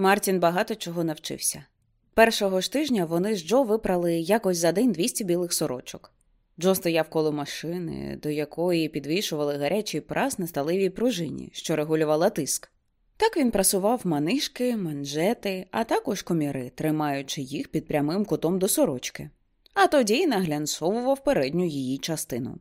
Мартін багато чого навчився. Першого ж тижня вони з Джо випрали якось за день 200 білих сорочок. Джо стояв коло машини, до якої підвішували гарячий прас на сталевій пружині, що регулювала тиск. Так він прасував манишки, манжети, а також коміри, тримаючи їх під прямим кутом до сорочки, а тоді й наглянцовував передню її частину.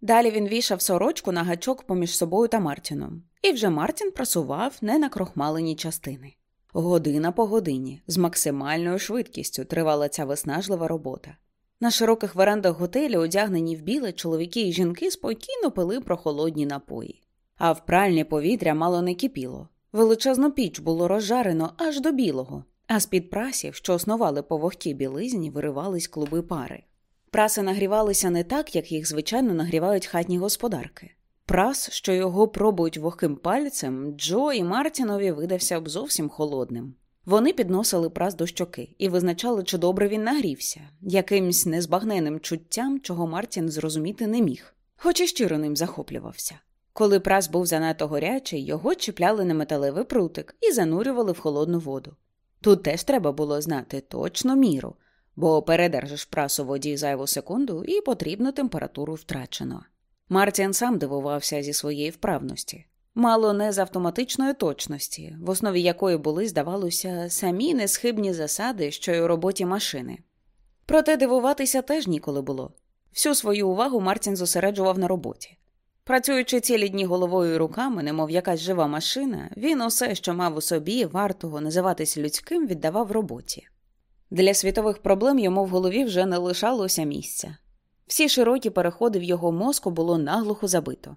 Далі він вішав сорочку на гачок поміж собою та Мартіном, і вже Мартін прасував не на крохмалені частини. Година по годині з максимальною швидкістю тривала ця виснажлива робота. На широких верандах готелю, одягнені в біле, чоловіки і жінки спокійно пили прохолодні напої, а в пральні повітря мало не кипіло. Величезну піч було розжарено аж до білого, а з під прасів, що основали по вогкій білизні, виривались клуби пари. Праси нагрівалися не так, як їх звичайно нагрівають хатні господарки. Прас, що його пробують вогким пальцем, Джо і Мартінові видався б зовсім холодним. Вони підносили прас до щоки і визначали, чи добре він нагрівся, якимсь незбагненним чуттям, чого Мартін зрозуміти не міг, хоч і щиро ним захоплювався. Коли прас був занадто горячий, його чіпляли на металевий прутик і занурювали в холодну воду. Тут теж треба було знати точну міру, бо передержиш прас у воді зайву секунду і потрібну температуру втрачено. Мартін сам дивувався зі своєї вправності, мало не з автоматичної точності, в основі якої були, здавалося, самі несхибні засади, що й у роботі машини. Проте дивуватися теж ніколи було. Всю свою увагу Мартін зосереджував на роботі. Працюючи цілі дні головою і руками, немов якась жива машина, він усе, що мав у собі, вартого називатись людським, віддавав роботі. Для світових проблем йому в голові вже не лишалося місця. Всі широкі переходи в його мозку було наглухо забито.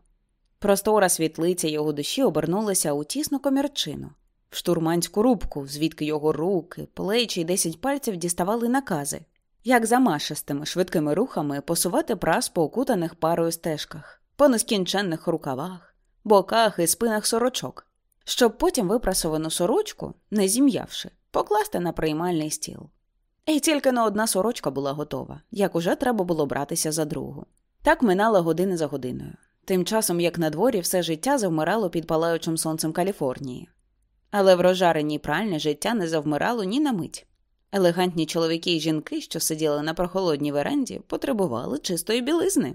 Простора світлиця його душі обернулася у тісну комірчину, в штурманську рубку, звідки його руки, плечі й десять пальців діставали накази, як замашистими швидкими рухами посувати прас по окутаних парою стежках, по нескінченних рукавах, боках і спинах сорочок, щоб потім випрасовану сорочку, не зім'явши, покласти на приймальний стіл. І тільки на одна сорочка була готова, як уже треба було братися за другу. Так минала години за годиною. Тим часом, як на дворі, все життя завмирало під палаючим сонцем Каліфорнії. Але в розжареній пральні життя не завмирало ні на мить. Елегантні чоловіки і жінки, що сиділи на прохолодній веранді, потребували чистої білизни.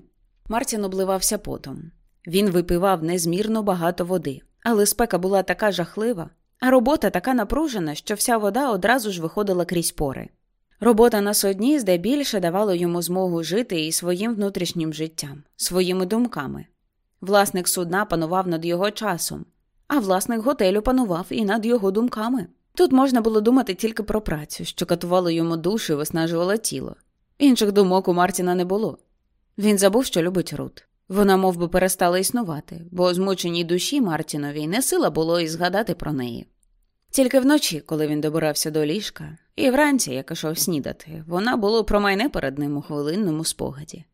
Мартін обливався потом. Він випивав незмірно багато води, але спека була така жахлива, а робота така напружена, що вся вода одразу ж виходила крізь пори. Робота на судні здебільше давала йому змогу жити і своїм внутрішнім життям, своїми думками. Власник судна панував над його часом, а власник готелю панував і над його думками. Тут можна було думати тільки про працю, що катувало йому душу і виснажувало тіло. Інших думок у Мартіна не було. Він забув, що любить Рут. Вона мов би, перестала існувати, бо змученій душі Мартіновій не сила було і згадати про неї. Тільки вночі, коли він добирався до ліжка, і вранці, як ішов снідати, вона було промайне перед ним у хвилинному спогаді.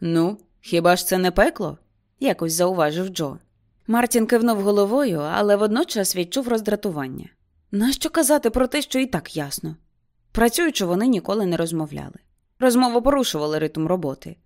Ну, хіба ж це не пекло? якось зауважив Джо. Мартін кивнув головою, але водночас відчув роздратування. Нащо казати про те, що і так ясно? Працюючи, вони ніколи не розмовляли. Розмову порушували ритм роботи.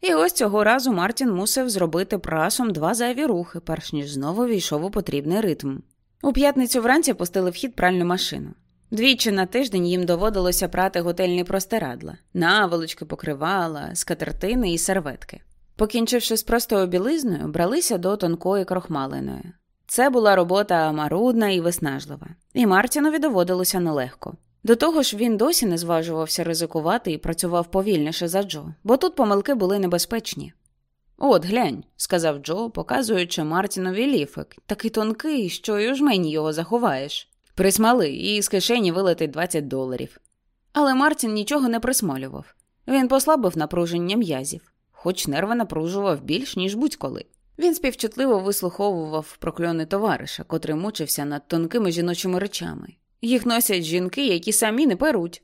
І ось цього разу Мартін мусив зробити прасом два зайві рухи, перш ніж знову війшов у потрібний ритм. У п'ятницю вранці пустили в хід пральну машину. Двічі на тиждень їм доводилося прати готельні простирадла, наволочки, покривала, скатертини і серветки. Покінчивши з простою білизною, бралися до тонкої крохмалиної. Це була робота марудна і виснажлива, і Мартінові доводилося нелегко. До того ж, він досі не зважувався ризикувати і працював повільніше за Джо, бо тут помилки були небезпечні. От, глянь, сказав Джо, показуючи Мартінові ліфик, такий тонкий, що й у жмені його заховаєш. Присмали і з кишені вилетить 20 доларів. Але Мартін нічого не присмалював. Він послабив напруження м'язів, хоч нерви напружував більш, ніж будь-коли. Він співчутливо вислуховував прокльони товариша, котрий мучився над тонкими жіночими речами, Їх носять жінки, які самі не перуть.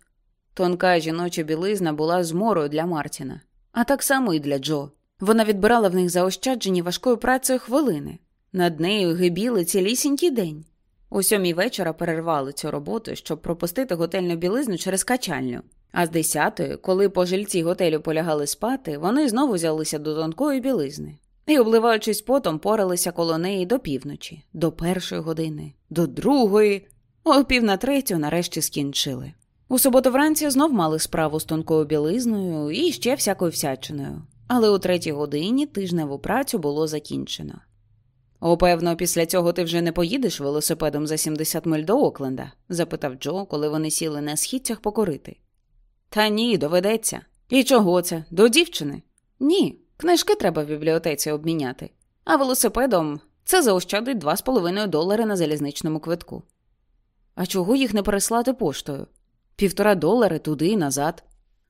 Тонка жіноча білизна була зморою для Мартіна, а так само і для Джо. Вона відбирала в них заощаджені важкою працею хвилини. Над нею гибіли цілісінький день. У сьомій вечора перервали цю роботу, щоб пропустити готельну білизну через качальню. А з десятої, коли пожильці готелю полягали спати, вони знову взялися до тонкої білизни і, обливаючись потом, поралися коло неї до півночі, до першої години, до другої, о пів на третю нарешті скінчили. У суботу вранці знов мали справу з тонкою білизною і ще всякою всячиною, але у третій годині тижневу працю було закінчено. Опевно, після цього ти вже не поїдеш велосипедом за 70 миль до Окленда? запитав Джо, коли вони сіли на східцях покорити. Та ні, доведеться. І чого це? До дівчини? Ні. Книжки треба в бібліотеці обміняти, а велосипедом це заощадить 2,5 долари на залізничному квитку. А чого їх не переслати поштою? Півтора долари туди і назад.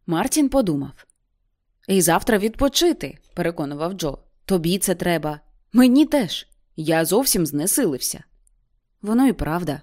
Мартін подумав. І завтра відпочити, переконував Джо. Тобі це треба. Мені теж. Я зовсім знесилився. Воно і правда.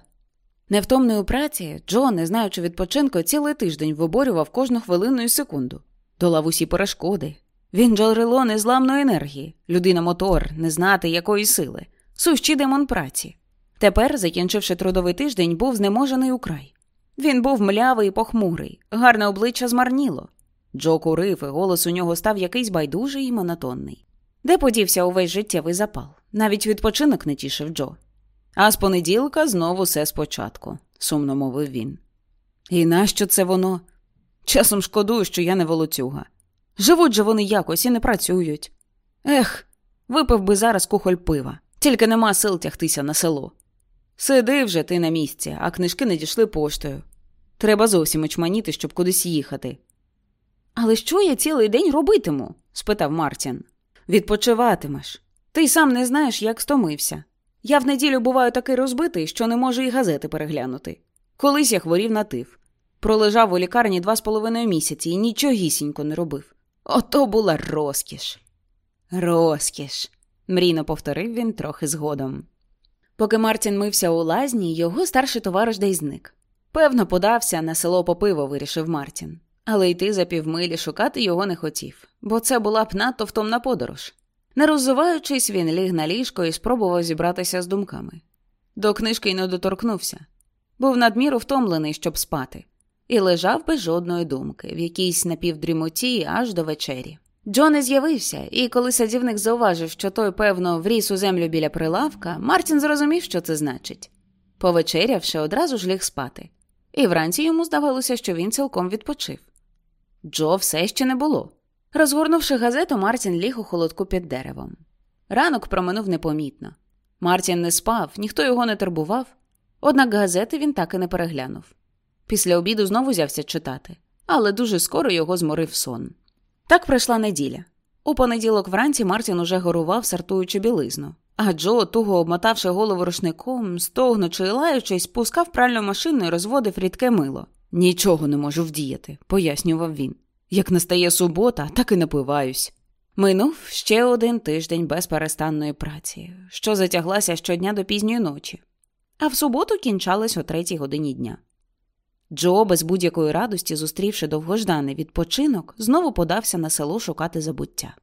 Невтомної праці Джо, не знаючи відпочинку, цілий тиждень виборював кожну хвилину і секунду, долав усі перешкоди. Він джерело незламної енергії, людина мотор, не знати якої сили, сущий демон праці. Тепер, закінчивши трудовий тиждень, був знеможений украй. Він був млявий і похмурий, гарне обличчя змарніло. Джо курив, і голос у нього став якийсь байдужий і монотонний. Де подівся увесь життєвий запал? Навіть відпочинок не тішив Джо. А з понеділка знову все спочатку, сумно мовив він. І нащо це воно? Часом шкодую, що я не волоцюга. Живуть же вони якось і не працюють. Ех, випив би зараз кухоль пива, тільки нема сил тягтися на село. Сиди вже ти на місці, а книжки не дійшли поштою. Треба зовсім очманіти, щоб кудись їхати. Але що я цілий день робитиму? спитав Мартін. Відпочиватимеш. Ти сам не знаєш, як стомився. Я в неділю буваю такий розбитий, що не можу і газети переглянути. Колись я хворів на тиф. Пролежав у лікарні два з половиною місяці і нічогісінько не робив. Ото була розкіш. Розкіш, мрійно повторив він трохи згодом. Поки Мартін мився у лазні, його старший товариш десь зник. Певно, подався на село по пиво, вирішив Мартін. Але йти за півмилі шукати його не хотів, бо це була б надто втомна подорож. Не роззуваючись, він ліг на ліжко і спробував зібратися з думками. До книжки й не доторкнувся. Був надміру втомлений, щоб спати, і лежав без жодної думки, в якійсь напівдрімоті аж до вечері. Джо не з'явився, і коли садівник зауважив, що той, певно, вріс у землю біля прилавка, Мартін зрозумів, що це значить. Повечерявши, одразу ж ліг спати, і вранці йому здавалося, що він цілком відпочив. Джо все ще не було. Розгорнувши газету, Мартін ліг у холодку під деревом. Ранок проминув непомітно. Мартін не спав, ніхто його не турбував, однак газети він так і не переглянув. Після обіду знову взявся читати, але дуже скоро його зморив сон. Так пройшла неділя. У понеділок вранці Мартін уже горував, сортуючи білизну, а Джо, туго обмотавши голову рушником, стогнучи і лаючись, спускав пральну машину і розводив рідке мило. Нічого не можу вдіяти, пояснював він. Як настає субота, так і напиваюсь. Минув ще один тиждень безперестанної праці, що затяглася щодня до пізньої ночі, а в суботу кінчалась о третій годині дня. Джо, без будь-якої радості, зустрівши довгожданий відпочинок, знову подався на село шукати забуття.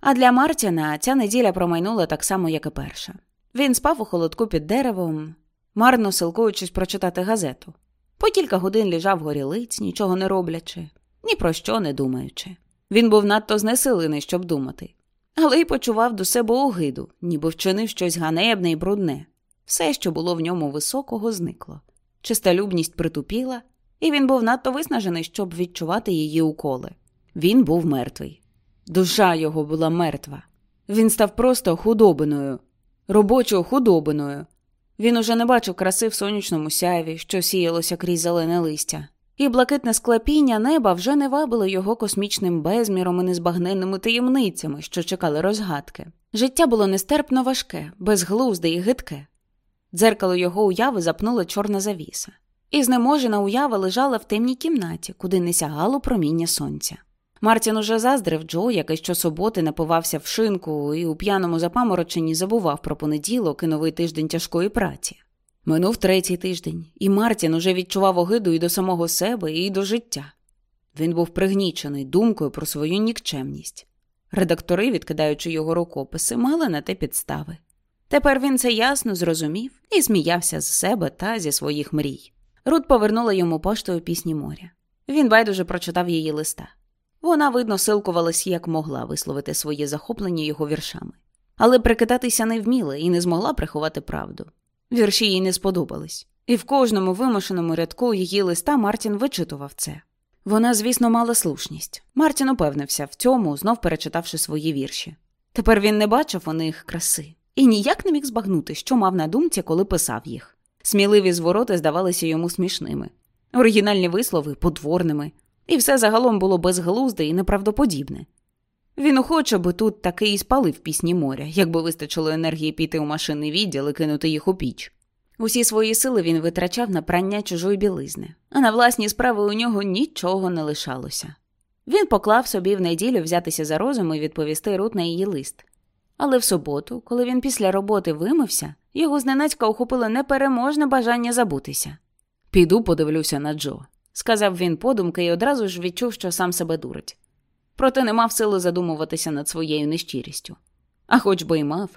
А для Мартіна ця неділя промайнула так само, як і перша. Він спав у холодку під деревом, марно силкуючись прочитати газету. По кілька годин лежав горілиць, нічого не роблячи, ні про що не думаючи. Він був надто знесилений, щоб думати, але й почував до себе огиду, ніби вчинив щось ганебне і брудне. Все, що було в ньому високого, зникло. Чистолюбність притупіла, і він був надто виснажений, щоб відчувати її уколи. Він був мертвий. Душа його була мертва. Він став просто худобиною, робочою худобиною. Він уже не бачив краси в сонячному сяйві, що сіялося крізь зелене листя, і блакитне склепіння неба вже не вабило його космічним безміром і незбагненними таємницями, що чекали розгадки. Життя було нестерпно важке, безглузде і гидке. Дзеркало його уяви запнула чорна завіса, і знеможена уява лежала в темній кімнаті, куди не сягало проміння сонця. Мартін уже заздрив Джо, який щосуботи напивався в шинку і у п'яному запамороченні забував про понеділок і новий тиждень тяжкої праці. Минув третій тиждень, і Мартін уже відчував огиду і до самого себе, і до життя. Він був пригнічений думкою про свою нікчемність. Редактори, відкидаючи його рукописи, мали на те підстави. Тепер він це ясно зрозумів і сміявся з себе та зі своїх мрій. Рут повернула йому поштою пісні моря. Він байдуже прочитав її листа. Вона, видно, силкувалась як могла висловити своє захоплення його віршами, але прикидатися не вміла і не змогла приховати правду. Вірші їй не сподобались, і в кожному вимушеному рядку її листа Мартін вичитував це. Вона, звісно, мала слушність. Мартін упевнився в цьому, знов перечитавши свої вірші. Тепер він не бачив у них краси і ніяк не міг збагнути, що мав на думці, коли писав їх. Сміливі звороти здавалися йому смішними, оригінальні вислови потворними, і все загалом було безглузде і неправдоподібне. Він охоче би тут таки і спалив пісні моря, якби вистачило енергії піти у машинний відділ і кинути їх у піч. Усі свої сили він витрачав на прання чужої білизни, а на власні справи у нього нічого не лишалося. Він поклав собі в неділю взятися за розум і відповісти Рут на її лист. Але в суботу, коли він після роботи вимився, його зненацька охопило непереможне бажання забутися. Піду подивлюся на Джо, сказав він подумки і одразу ж відчув, що сам себе дурить. Проте не мав сили задумуватися над своєю нещирістю. А хоч би й мав,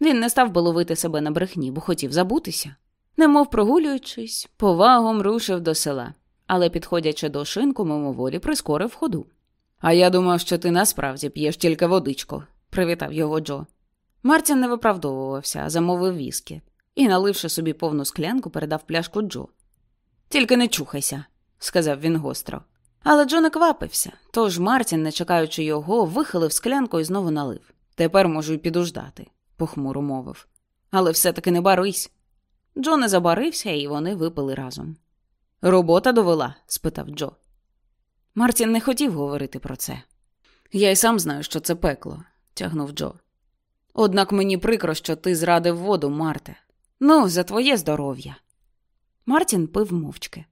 він не став би ловити себе на брехні, бо хотів забутися. Немов прогулюючись, повагом рушив до села, але, підходячи до шинку, мимоволі прискорив ходу. А я думав, що ти насправді п'єш тільки водичку, привітав його Джо. Мартін не виправдовувався, а замовив віскі і, наливши собі повну склянку, передав пляшку Джо. Тільки не чухайся, сказав він гостро. Але Джо не квапився, тож Мартін, не чекаючи його, вихилив склянку і знову налив. Тепер можу й підождати, похмуро мовив. Але все-таки не барись. Джо не забарився, і вони випили разом. Робота довела? спитав Джо. Мартін не хотів говорити про це. Я й сам знаю, що це пекло, тягнув Джо. Однак мені прикро, що ти зрадив воду, Марте. Ну, за твоє здоров'я. Мартін пив мовчки,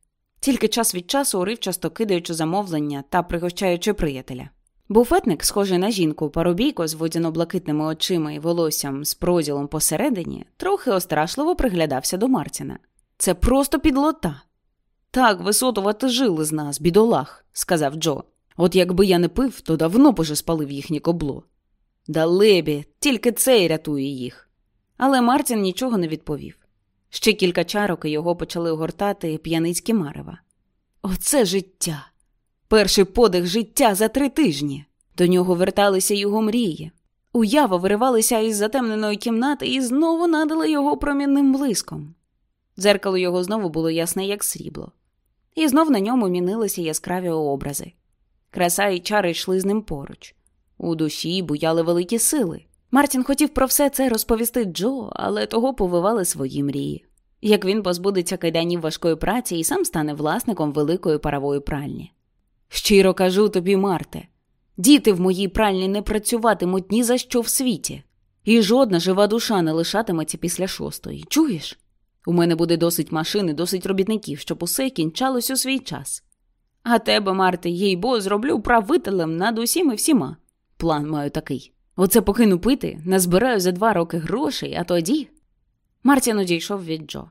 тільки час від часу уривчасто кидаючи замовлення та пригощаючи приятеля. Буфетник, схожий на жінку, парубійко з водяно-блакитними очима і волоссям з проділом посередині, трохи острашливо приглядався до Мартіна. Це просто підлота. Так, висотувати жили з нас, бідолах, сказав Джо. От якби я не пив, то давно б уже спалив їхнє кобло. Далебі, тільки це й рятує їх. Але Мартін нічого не відповів. Ще кілька чарок його почали огортати п'яницькі марева. Оце життя! Перший подих життя за три тижні. До нього верталися його мрії. Уява виривалися із затемненої кімнати і знову надали його промінним блиском. Дзеркало його знову було ясне, як срібло, і знов на ньому мінилися яскраві образи. Краса і чари йшли з ним поруч. У душі буяли великі сили. Мартін хотів про все це розповісти Джо, але того повивали свої мрії. Як він позбудеться кайданів важкої праці і сам стане власником великої парової пральні. Щиро кажу тобі, Марте, діти в моїй пральні не працюватимуть ні за що в світі, і жодна жива душа не лишатиметься після шостої. Чуєш? У мене буде досить машин досить робітників, щоб усе кінчалось у свій час. А тебе, Марте, їй бо зроблю правителем над усім і всіма. План маю такий. Оце покину пити, назбираю за два роки грошей, а тоді. Мартін одійшов від Джо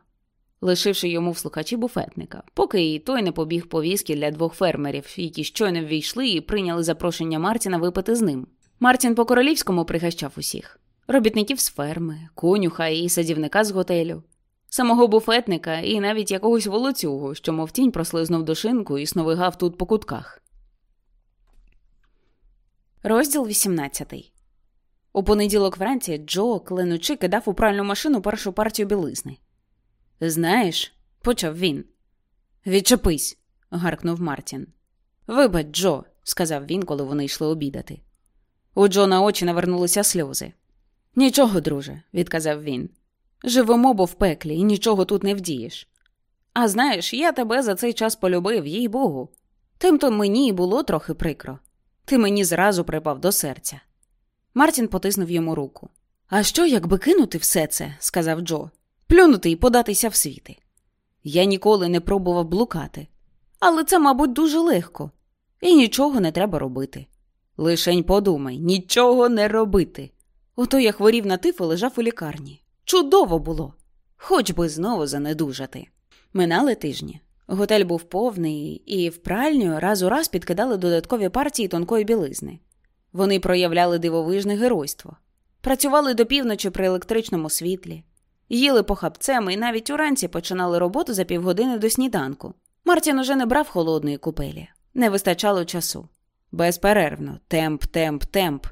лишивши йому в слухачі буфетника, поки і той не побіг по віскі для двох фермерів, які щойно ввійшли і прийняли запрошення Мартіна випити з ним. Мартін по королівському пригощав усіх робітників з ферми, конюха і садівника з готелю, самого буфетника і навіть якогось волоцюгу, що, мов тінь, прослизнув до шинку і сновигав тут по кутках. Розділ 18 У понеділок вранці Джо, кленучи, кидав у пральну машину першу партію білизни. Знаєш, почав він. Відчепись, гаркнув Мартін. Вибач, Джо, сказав він, коли вони йшли обідати. У Джо на очі навернулися сльози. Нічого, друже, відказав він. Живемо, бо в пеклі, і нічого тут не вдієш. А знаєш, я тебе за цей час полюбив, їй богу. Тимто мені й було трохи прикро. Ти мені зразу припав до серця. Мартін потиснув йому руку. А що, якби кинути все це? сказав Джо плюнути і податися в світи. Я ніколи не пробував блукати, але це, мабуть, дуже легко, і нічого не треба робити. Лишень подумай, нічого не робити. Ото я хворів на тиф і лежав у лікарні. Чудово було. хоч би знову занедужати. Минали тижні. Готель був повний, і в пральню раз у раз підкидали додаткові партії тонкої білизни. Вони проявляли дивовижне геройство, працювали до півночі при електричному світлі, їли похапцем і навіть уранці починали роботу за півгодини до сніданку. Мартін уже не брав холодної купелі, не вистачало часу. Безперервно, темп, темп, темп.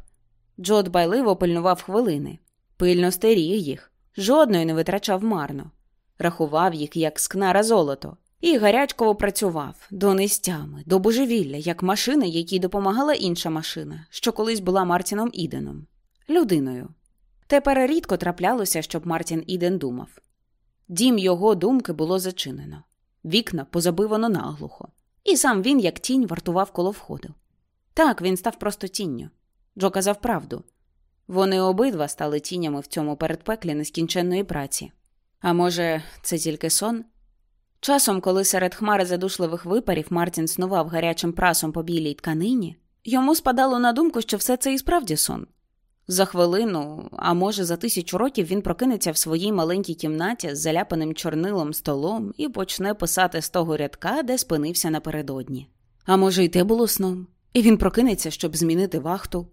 Джо дбайливо пильнував хвилини, пильно стеріг їх, жодної не витрачав марно, рахував їх, як скнара золото, і гарячково працював до нестями, до божевілля, як машина, якій допомагала інша машина, що колись була Мартіном Іденом, людиною. Тепер рідко траплялося, щоб Мартін Іден думав. Дім його думки було зачинено, вікна позабивано наглухо, і сам він, як тінь, вартував коло входу. Так, він став просто тінню. Джо казав правду. Вони обидва стали тінями в цьому передпеклі нескінченної праці. А може, це тільки сон? Часом, коли серед хмари задушливих випарів Мартін снував гарячим прасом по білій тканині, йому спадало на думку, що все це і справді сон. За хвилину, а може, за тисячу років він прокинеться в своїй маленькій кімнаті з заляпаним чорнилом столом і почне писати з того рядка, де спинився напередодні. А може, й те було сном, і він прокинеться, щоб змінити вахту,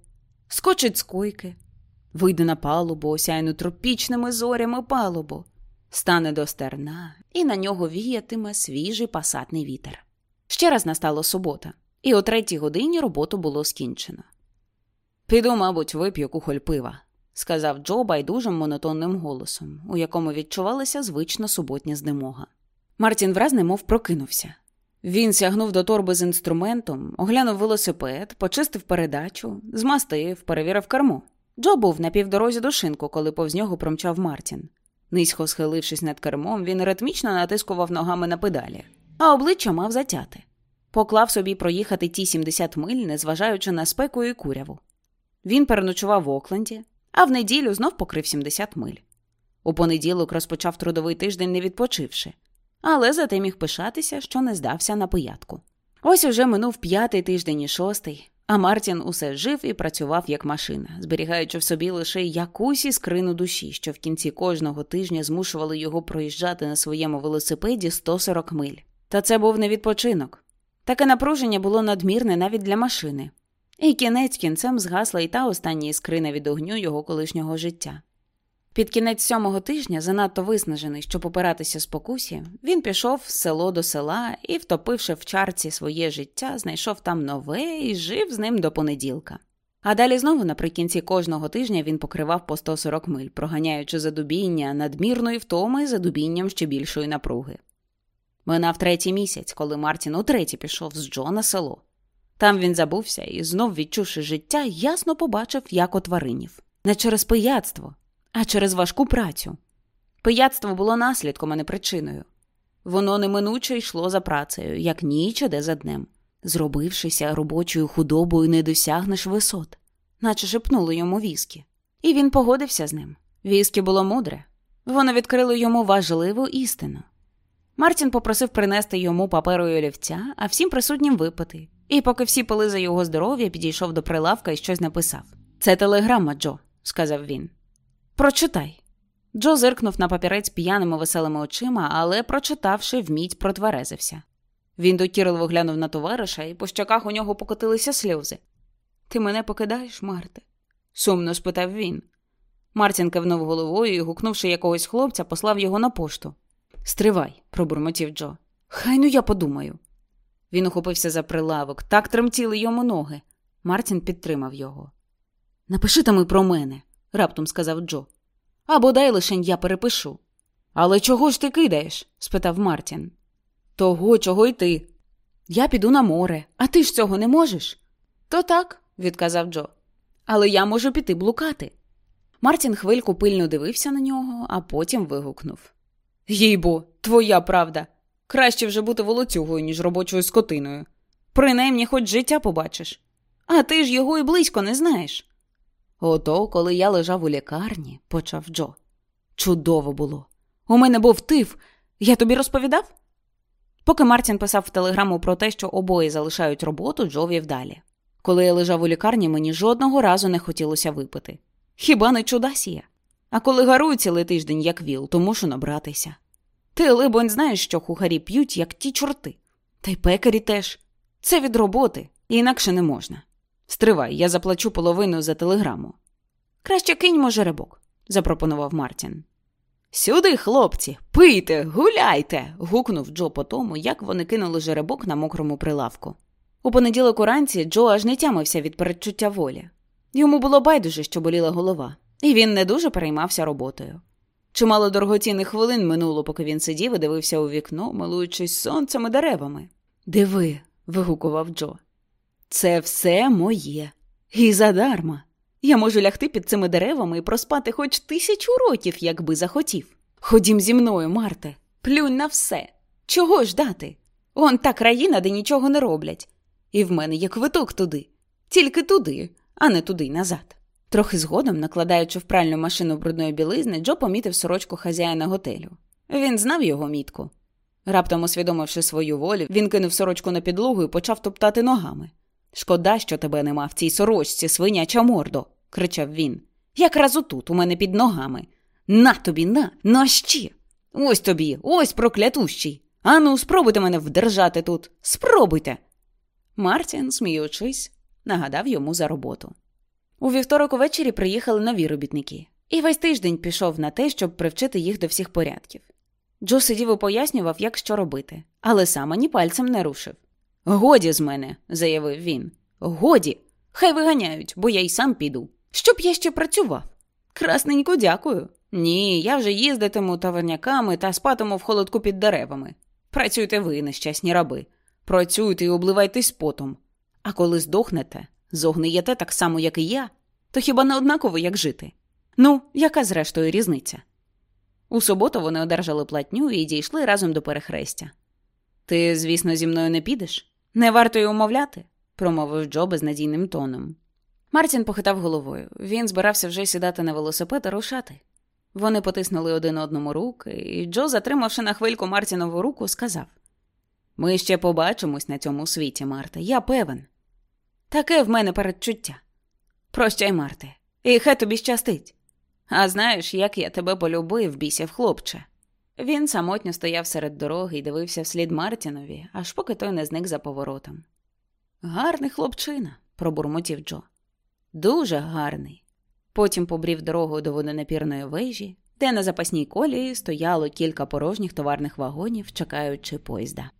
скочить з койки, вийде на палубу, осяйну тропічними зорями палубу, стане до стерна, і на нього віятиме свіжий пасатний вітер. Ще раз настала субота, і о третій годині роботу було скінчено. Піду, мабуть, вип'ю кухоль пива, сказав Джо байдужим монотонним голосом, у якому відчувалася звична суботня здимога. Мартін враз немов прокинувся. Він сягнув до торби з інструментом, оглянув велосипед, почистив передачу, змастив, перевірив кермо. Джо був на півдорозі до шинку, коли повз нього промчав Мартін. Низько схилившись над кермом, він ритмічно натискував ногами на педалі, а обличчя мав затяти. Поклав собі проїхати ті 70 миль, незважаючи на спеку і куряву. Він переночував в Окленді, а в неділю знов покрив 70 миль. У понеділок розпочав трудовий тиждень, не відпочивши, але зате міг пишатися, що не здався на пиятку. Ось уже минув п'ятий тиждень і шостий, а Мартін усе жив і працював як машина, зберігаючи в собі лише якусь іскрину душі, що в кінці кожного тижня змушували його проїжджати на своєму велосипеді 140 миль. Та це був не відпочинок. Таке напруження було надмірне навіть для машини. І кінець кінцем згасла і та остання іскрина від огню його колишнього життя. Під кінець сьомого тижня, занадто виснажений, щоб опиратися спокусі, він пішов з село до села і, втопивши в чарці своє життя, знайшов там нове і жив з ним до понеділка. А далі знову наприкінці кожного тижня він покривав по 140 миль, проганяючи задубіння надмірної втоми задубінням ще більшої напруги. Минав третій місяць, коли Мартін утретє пішов з Джо на село. Там він забувся і, знов відчувши життя, ясно побачив, як отваринів. Не через пияцтво, а через важку працю. Пияцтво було наслідком, а не причиною. Воно неминуче йшло за працею, як ніч іде за днем. Зробившися робочою худобою, не досягнеш висот, наче шепнули йому віскі. І він погодився з ним. Віскі було мудре. Воно відкрило йому важливу істину. Мартін попросив принести йому паперу і олівця, а всім присутнім випити. І поки всі пили за його здоров'я, підійшов до прилавка і щось написав. Це телеграма, Джо, сказав він. Прочитай. Джо зиркнув на папірець п'яними веселими очима, але, прочитавши, вміть протверезився. Він докірливо глянув на товариша, і по щоках у нього покотилися сльози. Ти мене покидаєш, Марте? сумно спитав він. Мартін кивнув головою і, гукнувши якогось хлопця, послав його на пошту. Стривай, пробурмотів Джо. Хай ну я подумаю. Він ухопився за прилавок, так тремтіли йому ноги. Мартін підтримав його. Напиши там і про мене, раптом сказав Джо. Або дай лишень я перепишу. Але чого ж ти кидаєш? спитав Мартін. Того, чого й ти. Я піду на море, а ти ж цього не можеш? То так, відказав Джо. Але я можу піти блукати. Мартін хвильку пильно дивився на нього, а потім вигукнув Їй бо, твоя правда. Краще вже бути волоцюгою, ніж робочою скотиною. Принаймні, хоч життя побачиш. А ти ж його і близько не знаєш. Ото, коли я лежав у лікарні, почав Джо. Чудово було. У мене був тиф. Я тобі розповідав? Поки Мартін писав в телеграму про те, що обоє залишають роботу, Джо вів далі. Коли я лежав у лікарні, мені жодного разу не хотілося випити. Хіба не чудасія? А коли гарую цілий тиждень, як віл, то мушу набратися. Ти, либонь, знаєш, що кухарі п'ють, як ті чорти. Та й пекарі теж. Це від роботи, інакше не можна. Стривай, я заплачу половину за телеграму. Краще киньмо жеребок, запропонував Мартін. Сюди, хлопці, пийте, гуляйте. гукнув Джо по тому, як вони кинули жеребок на мокрому прилавку. У понеділок уранці Джо аж не тямився від передчуття волі. Йому було байдуже, що боліла голова, і він не дуже переймався роботою. Чимало дорогоцінних хвилин минуло, поки він сидів і дивився у вікно, милуючись сонцем і деревами. Диви, вигукував Джо. Це все моє. І задарма. Я можу лягти під цими деревами і проспати хоч тисячу років, якби захотів. Ходім зі мною, Марте, плюнь на все. Чого ж дати? Он та країна, де нічого не роблять. І в мене є квиток туди, тільки туди, а не туди й назад. Трохи згодом, накладаючи в пральну машину брудної білизни, Джо помітив сорочку хазяїна готелю. Він знав його мітку. Раптом усвідомивши свою волю, він кинув сорочку на підлогу і почав топтати ногами. Шкода, що тебе нема в цій сорочці, свиняча мордо, кричав він. Якраз отут, у мене під ногами. На тобі, на, на ще. Ось тобі, ось проклятущий. Ану, спробуйте мене вдержати тут. Спробуйте. Мартін, сміючись, нагадав йому за роботу. У вівторок увечері приїхали нові робітники, і весь тиждень пішов на те, щоб привчити їх до всіх порядків. Джо сидів і пояснював, як що робити, але сам ані пальцем не рушив. Годі з мене, заявив він. Годі, хай виганяють, бо я й сам піду. Щоб я ще працював. Красненько дякую. Ні, я вже їздитиму таверняками та спатиму в холодку під деревами. Працюйте ви, нещасні раби. Працюйте і обливайтесь потом. А коли здохнете, зогниєте так само, як і я, то хіба не однаково, як жити? Ну, яка зрештою різниця? У суботу вони одержали платню і дійшли разом до перехрестя. Ти, звісно, зі мною не підеш? Не варто й умовляти, промовив Джо безнадійним тоном. Мартін похитав головою. Він збирався вже сідати на велосипед і рушати. Вони потиснули один одному руки, і Джо, затримавши на хвильку Мартінову руку, сказав: Ми ще побачимось на цьому світі, Марте, я певен. Таке в мене передчуття. Прощай, Марте, і хай тобі щастить. А знаєш, як я тебе полюбив, бісів, хлопче. Він самотньо стояв серед дороги і дивився вслід Мартінові, аж поки той не зник за поворотом. Гарний хлопчина, пробурмотів Джо. Дуже гарний. Потім побрів дорогою до водонапірної вежі, де на запасній колії стояло кілька порожніх товарних вагонів, чекаючи поїзда.